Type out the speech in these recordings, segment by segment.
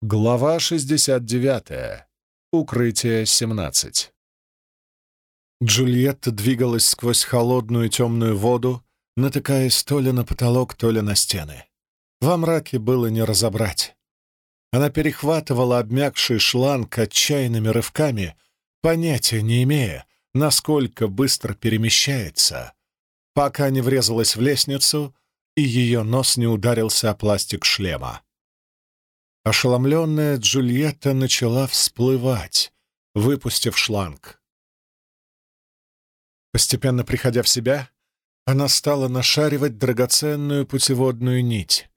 Глава 69. Укрытие 17. Джульетта двигалась сквозь холодную темную воду, натыкаясь то ли на потолок, то ли на стены. Во мраке было не разобрать. Она перехватывала обмякший шланг отчаянными рывками, понятия не имея, насколько быстро перемещается, пока не врезалась в лестницу и ее нос не ударился о пластик шлема. Ошеломленная Джульетта начала всплывать, выпустив шланг. Постепенно приходя в себя, она стала нашаривать драгоценную путеводную нить.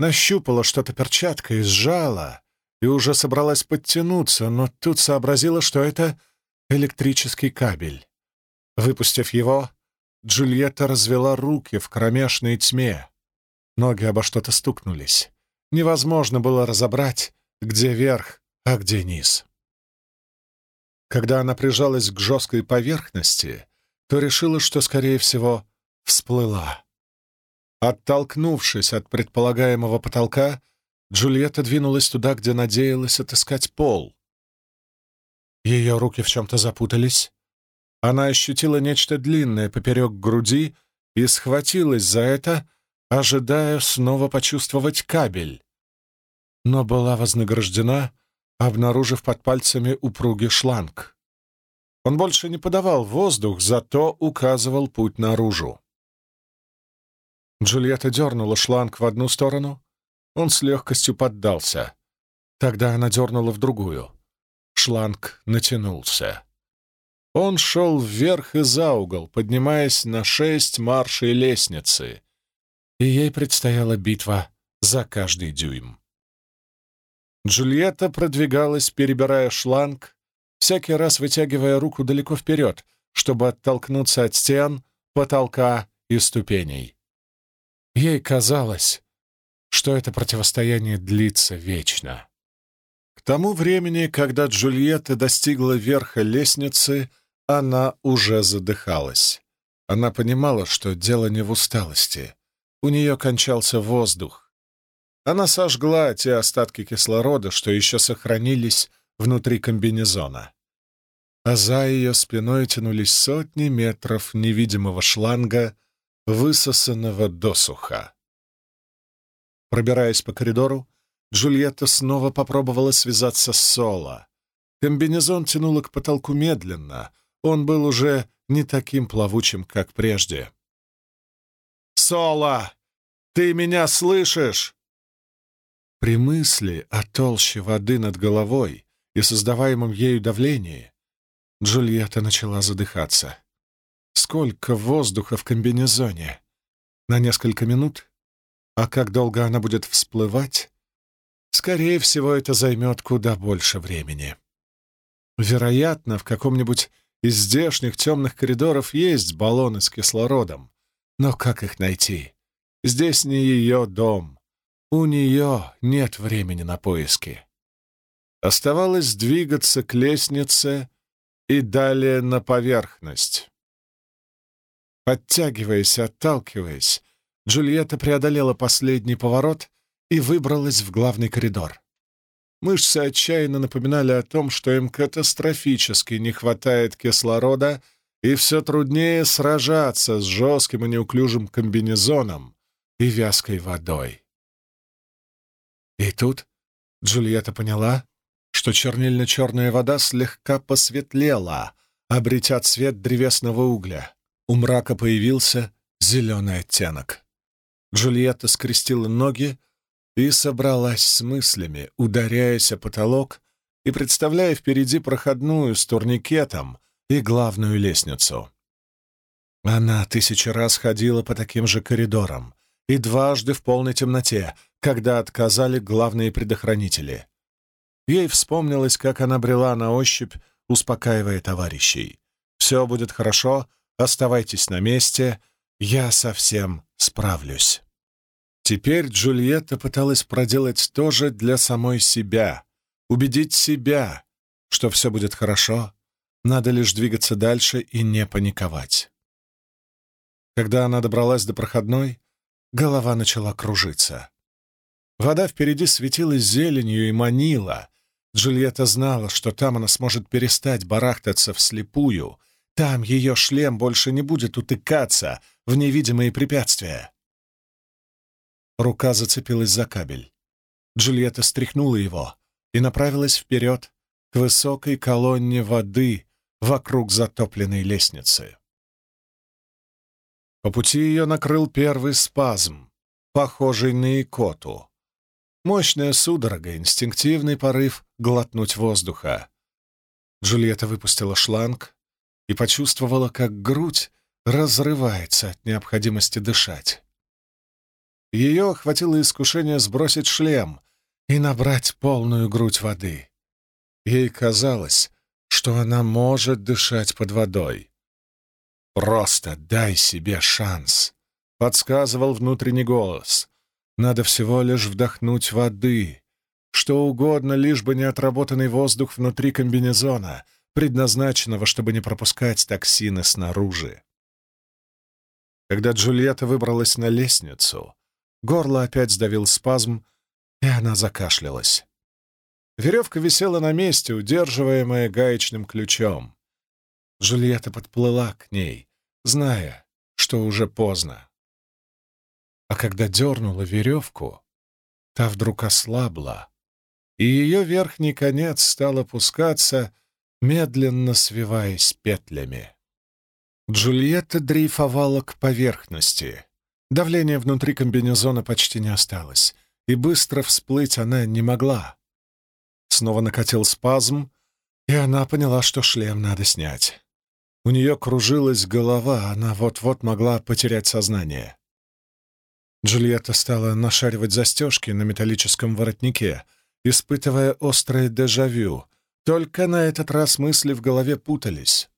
Нащупала что-то перчаткой, сжала и уже собралась подтянуться, но тут сообразила, что это электрический кабель. Выпустив его, Джульетта развела руки в кромешной тьме. Ноги обо что-то стукнулись невозможно было разобрать, где верх, а где низ. Когда она прижалась к жесткой поверхности, то решила, что, скорее всего, всплыла. Оттолкнувшись от предполагаемого потолка, Джульетта двинулась туда, где надеялась отыскать пол. Ее руки в чем-то запутались. Она ощутила нечто длинное поперек груди и схватилась за это, ожидая снова почувствовать кабель. Но была вознаграждена, обнаружив под пальцами упругий шланг. Он больше не подавал воздух, зато указывал путь наружу. Джульетта дернула шланг в одну сторону, он с легкостью поддался. Тогда она дернула в другую. Шланг натянулся. Он шел вверх и за угол, поднимаясь на шесть маршей лестницы, и ей предстояла битва за каждый дюйм. Джульетта продвигалась, перебирая шланг, всякий раз вытягивая руку далеко вперед, чтобы оттолкнуться от стен, потолка и ступеней. Ей казалось, что это противостояние длится вечно. К тому времени, когда Джульетта достигла верха лестницы, она уже задыхалась. Она понимала, что дело не в усталости. У нее кончался воздух. Она сожгла те остатки кислорода, что еще сохранились внутри комбинезона. А за ее спиной тянулись сотни метров невидимого шланга, высосанного досуха. Пробираясь по коридору, Джульетта снова попробовала связаться с Соло. Комбинезон тянуло к потолку медленно, он был уже не таким плавучим, как прежде. Соло! Ты меня слышишь?» При мысли о толще воды над головой и создаваемом ею давлении Джульетта начала задыхаться. Сколько воздуха в комбинезоне? На несколько минут? А как долго она будет всплывать? Скорее всего, это займет куда больше времени. Вероятно, в каком-нибудь из здешних темных коридоров есть баллоны с кислородом, но как их найти? Здесь не ее дом. У нее нет времени на поиски. Оставалось двигаться к лестнице и далее на поверхность. Подтягиваясь, отталкиваясь, Джульетта преодолела последний поворот и выбралась в главный коридор. Мышцы отчаянно напоминали о том, что им катастрофически не хватает кислорода — и все труднее сражаться с жестким и неуклюжим комбинезоном и вязкой водой. И тут Джульетта поняла, что чернильно-черная вода слегка посветлела, обретя цвет древесного угля. У мрака появился зеленый оттенок. Джульетта скрестила ноги и собралась с мыслями, ударяясь о потолок и представляя впереди проходную с турникетом, и главную лестницу. Она тысячи раз ходила по таким же коридорам, и дважды в полной темноте, когда отказали главные предохранители. Ей вспомнилось, как она брела на ощупь, успокаивая товарищей. «Все будет хорошо, оставайтесь на месте, я совсем справлюсь». Теперь Джульетта пыталась проделать то же для самой себя, убедить себя, что все будет хорошо, надо лишь двигаться дальше и не паниковать. Когда она добралась до проходной, голова начала кружиться. Вода впереди светилась зеленью и манила. Джульетта знала, что там она сможет перестать барахтаться вслепую. Там ее шлем больше не будет утыкаться в невидимые препятствия. Рука зацепилась за кабель. Джульетта стряхнула его и направилась вперед к высокой колонне воды вокруг затопленной лестницы. По пути ее накрыл первый спазм, похожий на икоту. Мощная судорога, инстинктивный порыв глотнуть воздуха. Джульетта выпустила шланг и почувствовала, как грудь разрывается от необходимости дышать. Ее охватило искушение сбросить шлем и набрать полную грудь воды. Ей казалось, что она может дышать под водой. «Просто дай себе шанс», — подсказывал внутренний голос. «Надо всего лишь вдохнуть воды. Что угодно, лишь бы не отработанный воздух внутри комбинезона, предназначенного, чтобы не пропускать токсины снаружи». Когда Джульетта выбралась на лестницу, горло опять сдавил спазм, и она закашлялась. Веревка висела на месте, удерживаемая гаечным ключом. Джульетта подплыла к ней, зная, что уже поздно. А когда дернула веревку, та вдруг ослабла, и ее верхний конец стал опускаться, медленно свиваясь петлями. Джульетта дрейфовала к поверхности. Давление внутри комбинезона почти не осталось, и быстро всплыть она не могла. Снова накатил спазм, и она поняла, что шлем надо снять. У нее кружилась голова, она вот-вот могла потерять сознание. Джульетта стала нашаривать застежки на металлическом воротнике, испытывая острое дежавю. Только на этот раз мысли в голове путались.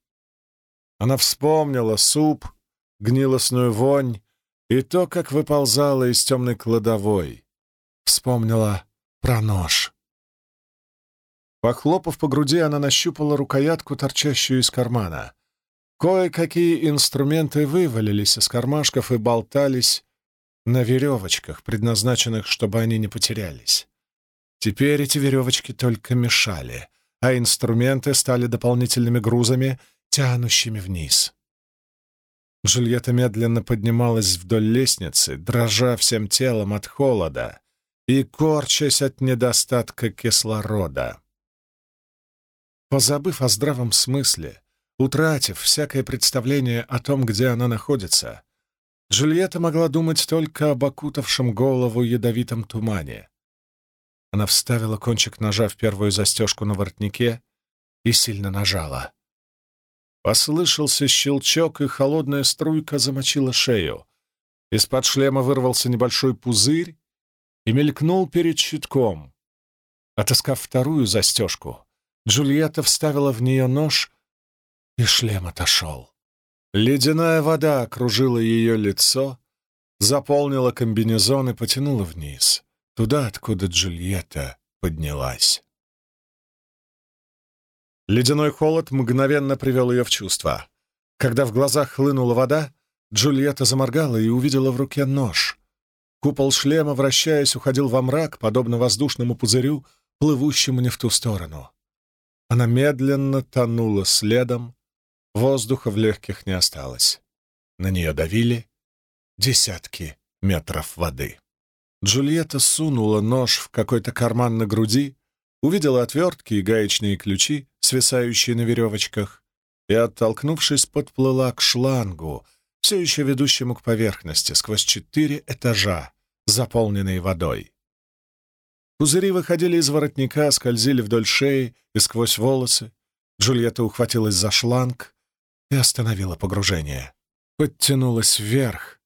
Она вспомнила суп, гнилостную вонь и то, как выползала из темной кладовой. Вспомнила про нож. Похлопав по груди, она нащупала рукоятку, торчащую из кармана. Кое-какие инструменты вывалились из кармашков и болтались на веревочках, предназначенных, чтобы они не потерялись. Теперь эти веревочки только мешали, а инструменты стали дополнительными грузами, тянущими вниз. Джульетта медленно поднималась вдоль лестницы, дрожа всем телом от холода и корчась от недостатка кислорода. Позабыв о здравом смысле, утратив всякое представление о том, где она находится, Джульетта могла думать только об окутавшем голову ядовитом тумане. Она вставила кончик ножа в первую застежку на воротнике и сильно нажала. Послышался щелчок, и холодная струйка замочила шею. Из-под шлема вырвался небольшой пузырь и мелькнул перед щитком. Отыскав вторую застежку, Джульетта вставила в нее нож, и шлем отошел. Ледяная вода окружила ее лицо, заполнила комбинезон и потянула вниз, туда, откуда Джульетта поднялась. Ледяной холод мгновенно привел ее в чувство. Когда в глазах хлынула вода, Джульетта заморгала и увидела в руке нож. Купол шлема, вращаясь, уходил во мрак, подобно воздушному пузырю, плывущему не в ту сторону. Она медленно тонула следом, воздуха в легких не осталось. На нее давили десятки метров воды. Джульетта сунула нож в какой-то карман на груди, увидела отвертки и гаечные ключи, свисающие на веревочках, и, оттолкнувшись, подплыла к шлангу, все еще ведущему к поверхности, сквозь четыре этажа, заполненные водой. Пузыри выходили из воротника, скользили вдоль шеи и сквозь волосы. Джульетта ухватилась за шланг и остановила погружение. Подтянулась вверх.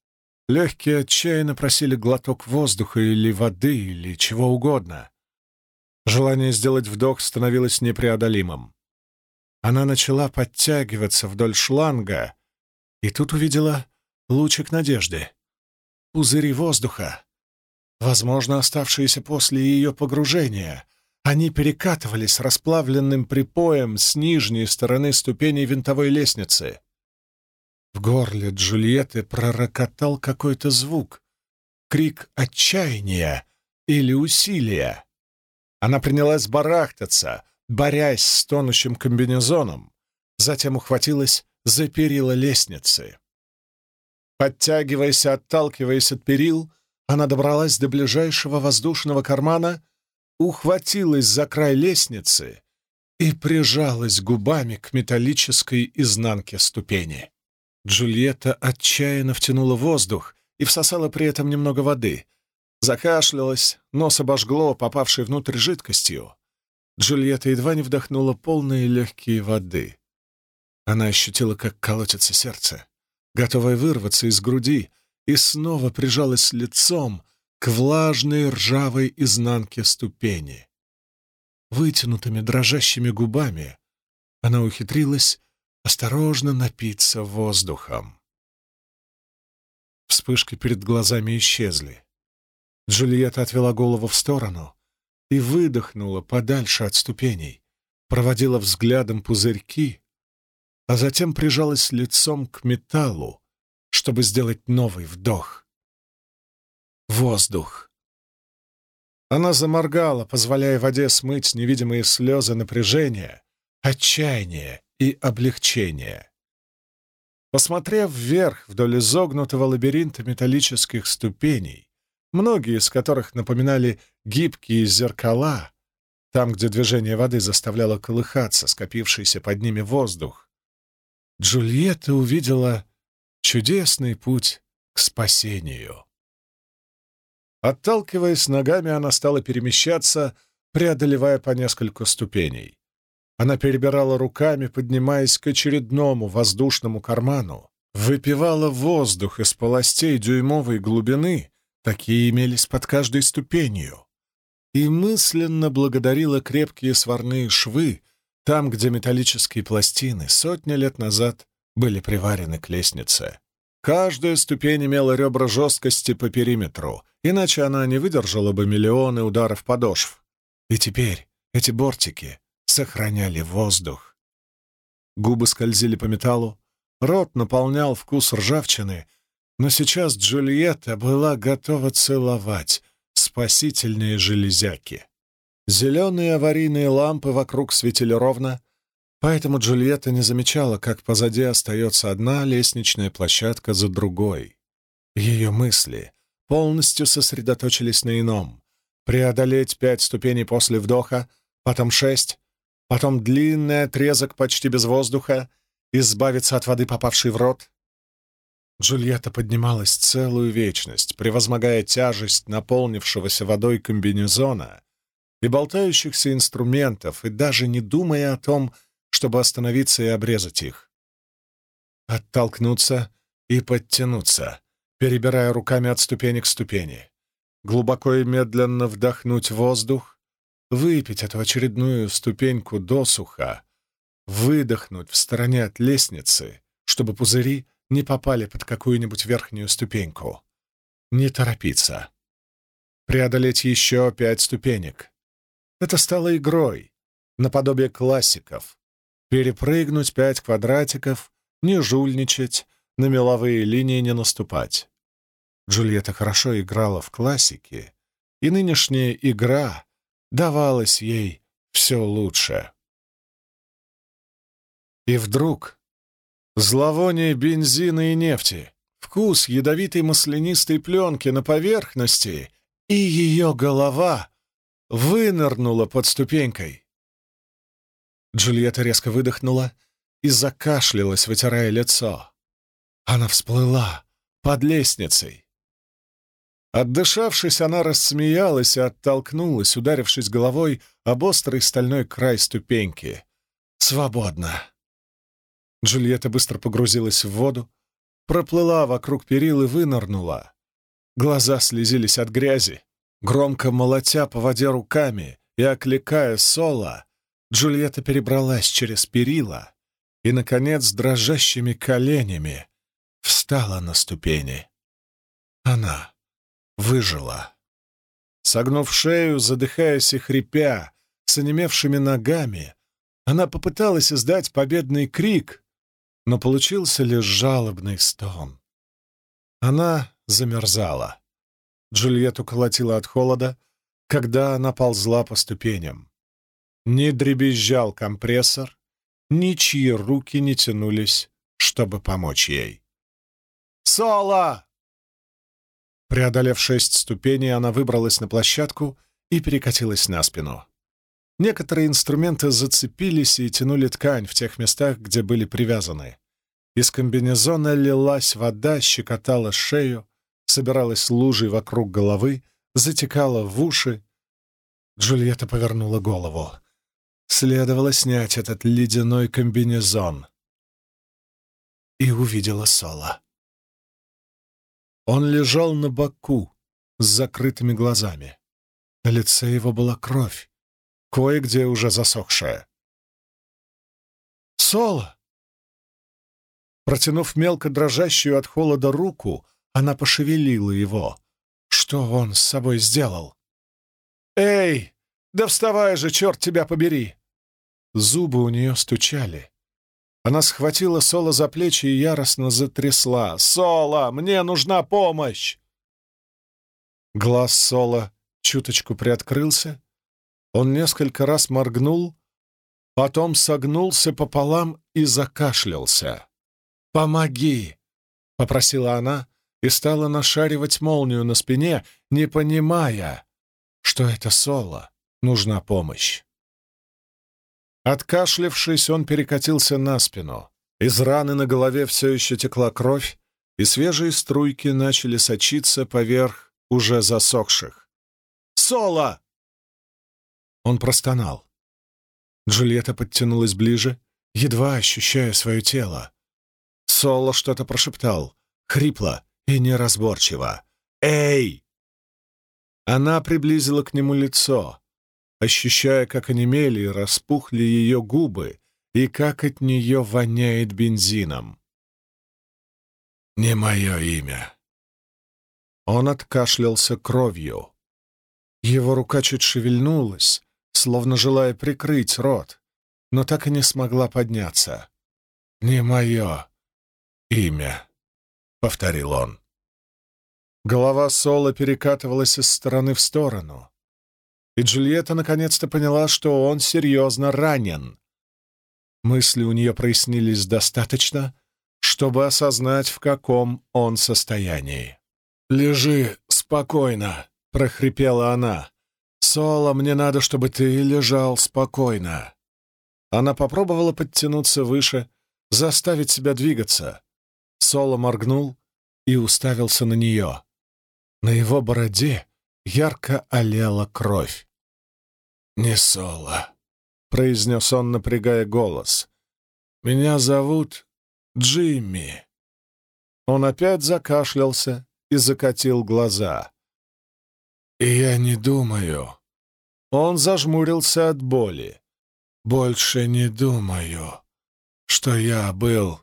Легкие отчаянно просили глоток воздуха или воды, или чего угодно. Желание сделать вдох становилось непреодолимым. Она начала подтягиваться вдоль шланга, и тут увидела лучик надежды. Пузыри воздуха возможно, оставшиеся после ее погружения. Они перекатывались расплавленным припоем с нижней стороны ступеней винтовой лестницы. В горле Джульетты пророкотал какой-то звук, крик отчаяния, или усилия. Она принялась барахтаться, борясь с тонущим комбинезоном, затем ухватилась за перила лестницы. Подтягиваясь и отталкиваясь от перил, она добралась до ближайшего воздушного кармана, ухватилась за край лестницы и прижалась губами к металлической изнанке ступени. Джульетта отчаянно втянула воздух и всосала при этом немного воды. Закашлялась, нос обожгло, попавшей внутрь жидкостью. Джульетта едва не вдохнула полные легкие воды. Она ощутила, как колотится сердце, готовая вырваться из груди, и снова прижалась лицом к влажной ржавой изнанке ступени. Вытянутыми дрожащими губами она ухитрилась осторожно напиться воздухом. Вспышки перед глазами исчезли. Джульетта отвела голову в сторону и выдохнула подальше от ступеней, проводила взглядом пузырьки, а затем прижалась лицом к металлу, чтобы сделать новый вдох. Воздух. Она заморгала, позволяя воде смыть невидимые слезы напряжения, отчаяния и облегчения. Посмотрев вверх вдоль изогнутого лабиринта металлических ступеней, многие из которых напоминали гибкие зеркала, там, где движение воды заставляло колыхаться скопившийся под ними воздух, Джульетта увидела чудесный путь к спасению. Отталкиваясь ногами, она стала перемещаться, преодолевая по несколько ступеней. Она перебирала руками, поднимаясь к очередному воздушному карману, выпивала воздух из полостей дюймовой глубины, такие имелись под каждой ступенью, и мысленно благодарила крепкие сварные швы, там, где металлические пластины сотни лет назад были приварены к лестнице. Каждая ступень имела ребра жесткости по периметру, иначе она не выдержала бы миллионы ударов подошв. И теперь эти бортики сохраняли воздух. Губы скользили по металлу, рот наполнял вкус ржавчины, но сейчас Джульетта была готова целовать спасительные железяки. Зеленые аварийные лампы вокруг светили ровно, поэтому Джульетта не замечала, как позади остается одна лестничная площадка за другой. Ее мысли полностью сосредоточились на ином. Преодолеть пять ступеней после вдоха, потом шесть, потом длинный отрезок почти без воздуха, избавиться от воды, попавшей в рот. Джульетта поднималась целую вечность, превозмогая тяжесть наполнившегося водой комбинезона и болтающихся инструментов, и даже не думая о том, чтобы остановиться и обрезать их. Оттолкнуться и подтянуться, перебирая руками от ступени к ступени. Глубоко и медленно вдохнуть воздух, выпить эту очередную ступеньку досуха, выдохнуть в стороне от лестницы, чтобы пузыри не попали под какую-нибудь верхнюю ступеньку. Не торопиться. Преодолеть еще пять ступенек. Это стало игрой, наподобие классиков. Перепрыгнуть пять квадратиков, не жульничать, на меловые линии не наступать. Джульетта хорошо играла в классики, и нынешняя игра давалась ей все лучше. И вдруг зловоние бензина и нефти, вкус ядовитой маслянистой пленки на поверхности и ее голова вынырнула под ступенькой. Джульетта резко выдохнула и закашлялась, вытирая лицо. Она всплыла под лестницей. Отдышавшись, она рассмеялась и оттолкнулась, ударившись головой об острый стальной край ступеньки. «Свободно!» Джульетта быстро погрузилась в воду, проплыла вокруг перил и вынырнула. Глаза слезились от грязи. Громко молотя по воде руками и окликая Соло, Джульетта перебралась через перила и, наконец, дрожащими коленями встала на ступени. Она выжила. Согнув шею, задыхаясь и хрипя, с онемевшими ногами, она попыталась издать победный крик, но получился лишь жалобный стон. Она замерзала. Джульетту колотила от холода, когда она ползла по ступеням. Не дребезжал компрессор, ничьи руки не тянулись, чтобы помочь ей. «Соло!» Преодолев шесть ступеней, она выбралась на площадку и перекатилась на спину. Некоторые инструменты зацепились и тянули ткань в тех местах, где были привязаны. Из комбинезона лилась вода, щекотала шею, собиралась лужей вокруг головы, затекала в уши. Джульетта повернула голову. Следовало снять этот ледяной комбинезон. И увидела Соло. Он лежал на боку с закрытыми глазами. На лице его была кровь, кое-где уже засохшая. «Соло!» Протянув мелко дрожащую от холода руку, она пошевелила его. Что он с собой сделал? «Эй, да вставай же, черт тебя побери!» Зубы у нее стучали. Она схватила Соло за плечи и яростно затрясла. «Соло, мне нужна помощь!» Глаз Соло чуточку приоткрылся. Он несколько раз моргнул, потом согнулся пополам и закашлялся. «Помоги!» — попросила она и стала нашаривать молнию на спине, не понимая, что это Соло, нужна помощь. Откашлившись, он перекатился на спину. Из раны на голове все еще текла кровь, и свежие струйки начали сочиться поверх уже засохших. «Соло!» Он простонал. Джульетта подтянулась ближе, едва ощущая свое тело. Соло что-то прошептал, хрипло и неразборчиво. «Эй!» Она приблизила к нему лицо ощущая, как онемели и распухли ее губы и как от нее воняет бензином. «Не мое имя». Он откашлялся кровью. Его рука чуть шевельнулась, словно желая прикрыть рот, но так и не смогла подняться. «Не мое имя», — повторил он. Голова Соло перекатывалась из стороны в сторону и Джульетта наконец-то поняла, что он серьезно ранен. Мысли у нее прояснились достаточно, чтобы осознать, в каком он состоянии. «Лежи спокойно», — прохрипела она. «Соло, мне надо, чтобы ты лежал спокойно». Она попробовала подтянуться выше, заставить себя двигаться. Соло моргнул и уставился на нее. На его бороде ярко олела кровь. «Не Соло», — произнес он, напрягая голос. «Меня зовут Джимми». Он опять закашлялся и закатил глаза. «И я не думаю». Он зажмурился от боли. «Больше не думаю, что я был...»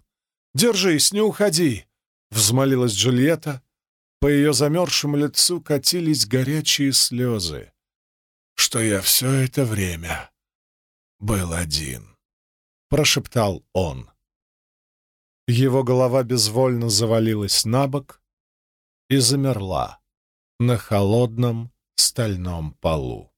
«Держись, не уходи!» — взмолилась Джульетта, по ее замерзшему лицу катились горячие слезы. «Что я все это время был один», — прошептал он. Его голова безвольно завалилась на бок и замерла на холодном стальном полу.